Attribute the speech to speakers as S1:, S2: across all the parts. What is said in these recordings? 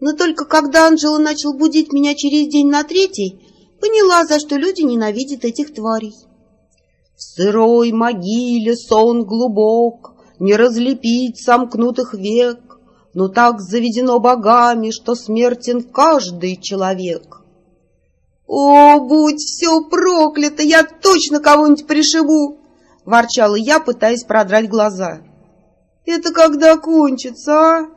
S1: Но только когда Анжела начал будить меня через день на третий, поняла, за что люди ненавидят этих тварей.
S2: В сырой могиле сон глубок, Не разлепить сомкнутых век, Но так заведено богами, Что смертен каждый человек.
S1: «О, будь все проклято, я точно кого-нибудь пришибу!» — ворчала я, пытаясь продрать глаза. «Это когда кончится, а?»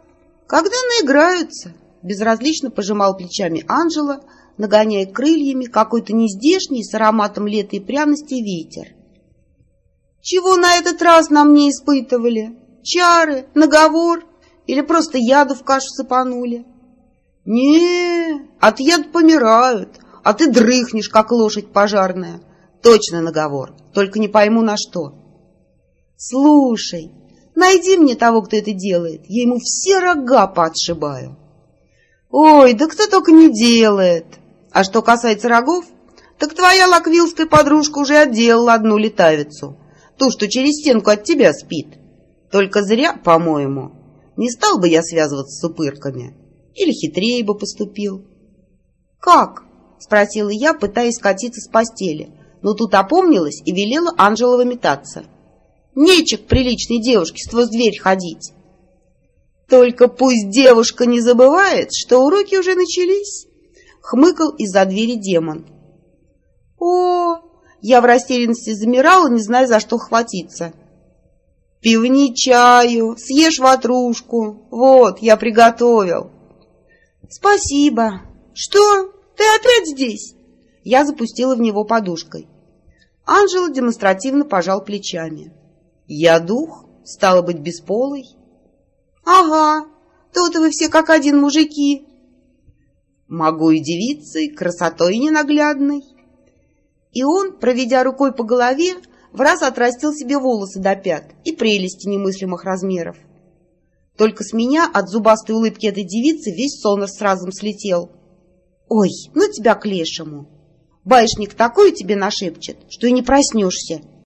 S1: «Когда наиграются!» — безразлично пожимал плечами Анжела, нагоняя крыльями какой-то нездешний с ароматом лета и пряности ветер. «Чего на этот раз нам не испытывали? Чары, наговор или просто яду в кашу сыпанули?»
S2: «Не, от яд помирают, а ты дрыхнешь, как лошадь пожарная. Точно наговор, только не пойму на что.
S1: Слушай, найди мне того, кто это делает, я ему все рога подшибаю.
S2: Ой, да кто только не делает. А что касается рогов, так твоя лаквилская подружка уже отделала одну летавицу, ту, что через стенку от тебя спит. Только зря, по-моему. Не стал бы я связываться с упырками. Или хитрее бы поступил.
S1: Как? — спросила я, пытаясь скатиться с постели, но тут опомнилась и велела Анжелова метаться. «Нечек приличной девушке сквозь дверь ходить!» «Только пусть девушка не забывает, что уроки уже начались!» — хмыкал из-за двери демон. «О!» — я в растерянности замирала, не зная, за что хватиться.
S2: «Пивни чаю, съешь ватрушку. Вот, я приготовил».
S1: «Спасибо. Что?» «Ты опять здесь?» Я запустила в него подушкой. Анжела демонстративно пожал плечами.
S2: «Я дух, стало быть, бесполый?»
S1: «Ага, то-то вы все как один мужики».
S2: «Могу и девицей, красотой ненаглядной».
S1: И он, проведя рукой по голове, в раз отрастил себе волосы до пят и прелести немыслимых размеров. Только с меня от зубастой улыбки этой девицы весь сон сразу слетел. Ой, ну тебя к лешему. Баишник такой тебе нашепчет, что и не проснешься.